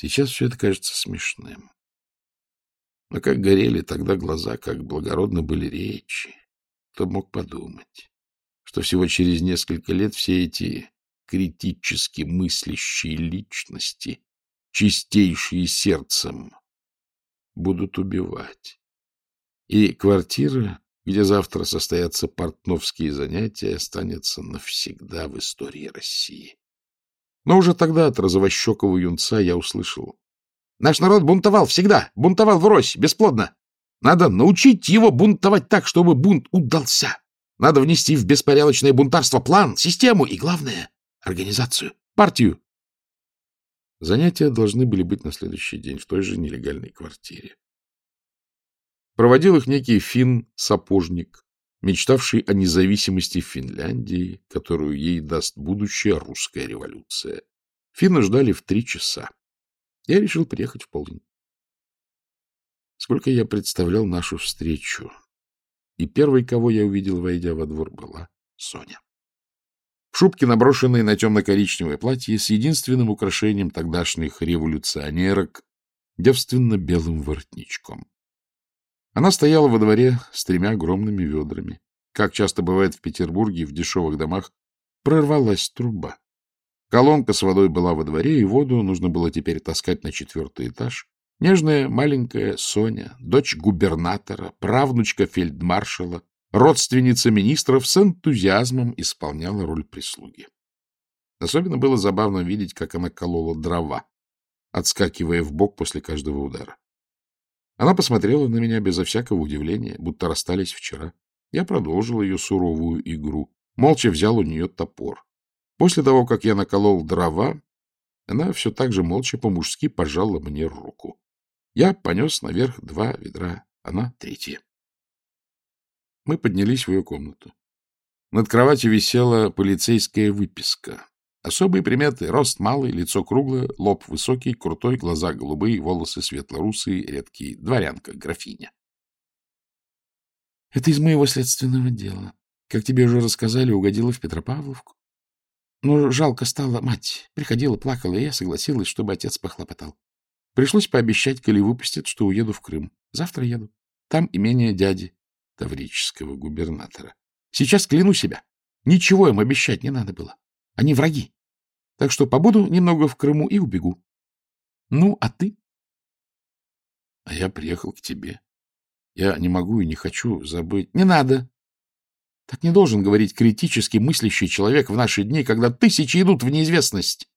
Сейчас все это кажется смешным. Но как горели тогда глаза, как благородно были речи. Кто мог подумать, что всего через несколько лет все эти критически мыслящие личности, чистейшие сердцем, будут убивать. И квартира, где завтра состоятся портновские занятия, останется навсегда в истории России. Но уже тогда от розовощекого юнца я услышал. Наш народ бунтовал всегда, бунтовал врозь, бесплодно. Надо научить его бунтовать так, чтобы бунт удался. Надо внести в беспорядочное бунтарство план, систему и, главное, организацию, партию. Занятия должны были быть на следующий день в той же нелегальной квартире. Проводил их некий фин-сапожник, мечтавший о независимости Финляндии, которую ей даст будущая русская революция. Финна ждали в три часа. Я решил приехать в полдень. Сколько я представлял нашу встречу. И первой, кого я увидел, войдя во двор, была Соня. В шубке, наброшенной на темно-коричневое платье, с единственным украшением тогдашних революционерок, девственно-белым воротничком. Она стояла во дворе с тремя огромными ведрами. Как часто бывает в Петербурге, в дешевых домах, прорвалась труба. Колонка с водой была во дворе, и воду нужно было теперь таскать на четвертый этаж. Нежная маленькая Соня, дочь губернатора, правнучка фельдмаршала, родственница министров с энтузиазмом исполняла роль прислуги. Особенно было забавно видеть, как она колола дрова, отскакивая в бок после каждого удара. Она посмотрела на меня безо всякого удивления, будто расстались вчера. Я продолжил ее суровую игру, молча взял у нее топор. После того, как я наколол дрова, она все так же молча по-мужски пожала мне руку. Я понес наверх два ведра, она третье. Мы поднялись в ее комнату. Над кроватью висела полицейская выписка. Особые приметы — рост малый, лицо круглое, лоб высокий, крутой, глаза голубые, волосы светло-русые, редкие, дворянка, графиня. — Это из моего следственного дела. Как тебе уже рассказали, угодила в Петропавловку. Ну, жалко стало мать. Приходила, плакала, и я согласилась, чтобы отец похлопотал. Пришлось пообещать, коли выпустят, что уеду в Крым. Завтра еду. Там имение дяди, таврического губернатора. Сейчас кляну себя. Ничего им обещать не надо было. Они враги. Так что побуду немного в Крыму и убегу. Ну, а ты? А я приехал к тебе. Я не могу и не хочу забыть. Не надо. Так не должен говорить критически мыслящий человек в наши дни, когда тысячи идут в неизвестность.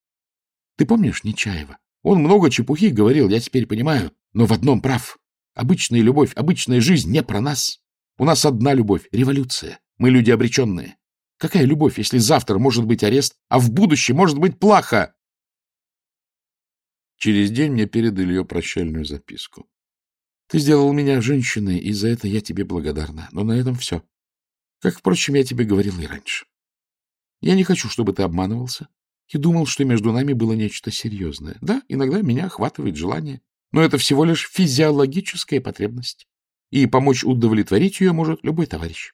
Ты помнишь Нечаева? Он много чепухи говорил, я теперь понимаю, но в одном прав. Обычная любовь, обычная жизнь не про нас. У нас одна любовь — революция. Мы люди обреченные. Какая любовь, если завтра может быть арест, а в будущем может быть плохо? Через день мне передали ее прощальную записку. Ты сделал меня женщиной, и за это я тебе благодарна. Но на этом все. Как, впрочем, я тебе говорил и раньше. Я не хочу, чтобы ты обманывался и думал, что между нами было нечто серьезное. Да, иногда меня охватывает желание, но это всего лишь физиологическая потребность, и помочь удовлетворить ее может любой товарищ.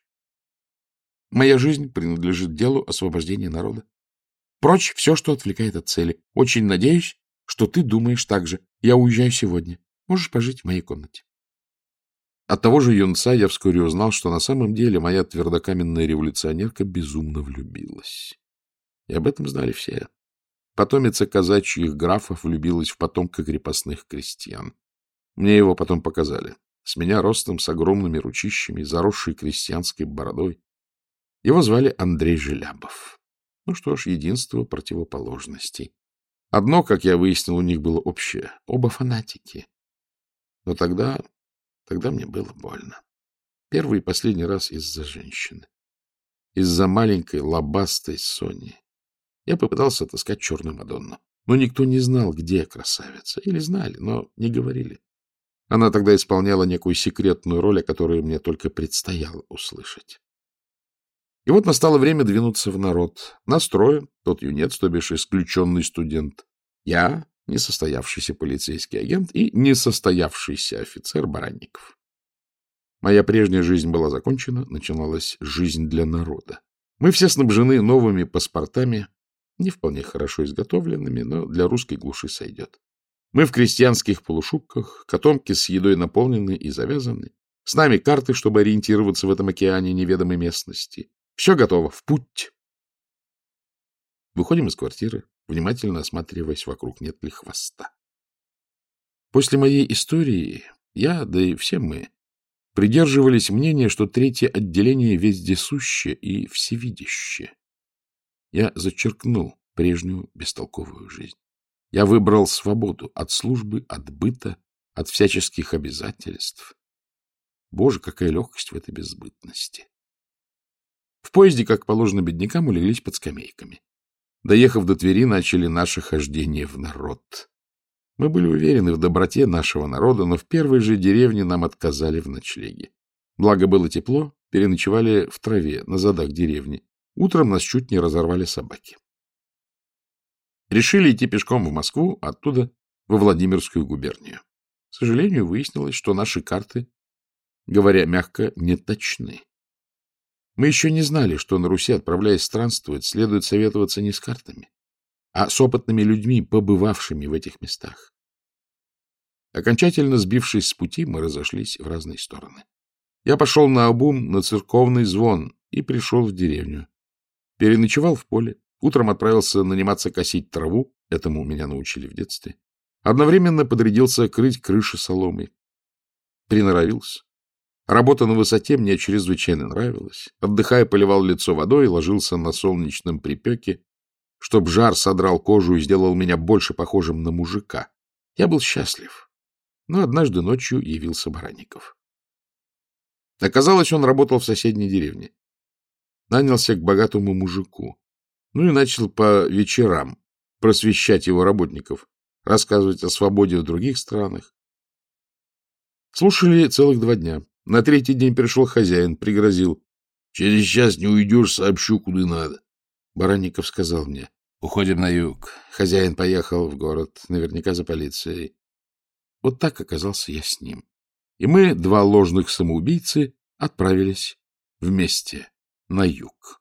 Моя жизнь принадлежит делу освобождения народа. Прочь все, что отвлекает от цели. Очень надеюсь, что ты думаешь так же. Я уезжаю сегодня. Можешь пожить в моей комнате. От того же юнца я вскоре узнал, что на самом деле моя твердокаменная революционерка безумно влюбилась. И об этом знали все. Потомица казачьих графов влюбилась в потомка крепостных крестьян. Мне его потом показали. С меня ростом, с огромными ручищами, заросшей крестьянской бородой. Его звали Андрей Желябов. Ну что ж, единство противоположностей. Одно, как я выяснил, у них было общее. Оба фанатики. Но тогда Тогда мне было больно. Первый и последний раз из-за женщины. Из-за маленькой лобастой Сони. Я попытался отыскать черную Мадонну. Но никто не знал, где красавица. Или знали, но не говорили. Она тогда исполняла некую секретную роль, о которой мне только предстояло услышать. И вот настало время двинуться в народ. Настроен тот юнец, то бишь исключенный студент. Я, несостоявшийся полицейский агент и несостоявшийся офицер Баранников. Моя прежняя жизнь была закончена, начиналась жизнь для народа. Мы все снабжены новыми паспортами, не вполне хорошо изготовленными, но для русской глуши сойдет. Мы в крестьянских полушубках, котомки с едой наполнены и завязаны. С нами карты, чтобы ориентироваться в этом океане неведомой местности. Все готово, в путь. Выходим из квартиры, внимательно осматриваясь вокруг, нет ли хвоста. После моей истории я, да и все мы, придерживались мнения, что третье отделение вездесуще и всевидяще. Я зачеркнул прежнюю бестолковую жизнь. Я выбрал свободу от службы, от быта, от всяческих обязательств. Боже, какая легкость в этой безбытности! В поезде, как положено беднякам, улеглись под скамейками. Доехав до Твери, начали наше хождение в народ. Мы были уверены в доброте нашего народа, но в первой же деревне нам отказали в ночлеге. Благо было тепло, переночевали в траве на задах деревни. Утром нас чуть не разорвали собаки. Решили идти пешком в Москву, оттуда во Владимирскую губернию. К сожалению, выяснилось, что наши карты, говоря мягко, не точны. Мы еще не знали, что на Руси, отправляясь странствовать, следует советоваться не с картами, а с опытными людьми, побывавшими в этих местах. Окончательно сбившись с пути, мы разошлись в разные стороны. Я пошел на обум на церковный звон и пришел в деревню. Переночевал в поле, утром отправился наниматься косить траву, этому меня научили в детстве. Одновременно подрядился крыть крыши соломой. Приноровился. Работа на высоте мне чрезвычайно нравилась. Отдыхая, поливал лицо водой, ложился на солнечном припеке, чтоб жар содрал кожу и сделал меня больше похожим на мужика. Я был счастлив. Но однажды ночью явился Баранников. Оказалось, он работал в соседней деревне. Нанялся к богатому мужику. Ну и начал по вечерам просвещать его работников, рассказывать о свободе в других странах. Слушали целых два дня. На третий день пришел хозяин, пригрозил. — Через час не уйдешь, сообщу, куда надо. Баранников сказал мне. — Уходим на юг. Хозяин поехал в город, наверняка за полицией. Вот так оказался я с ним. И мы, два ложных самоубийцы, отправились вместе на юг.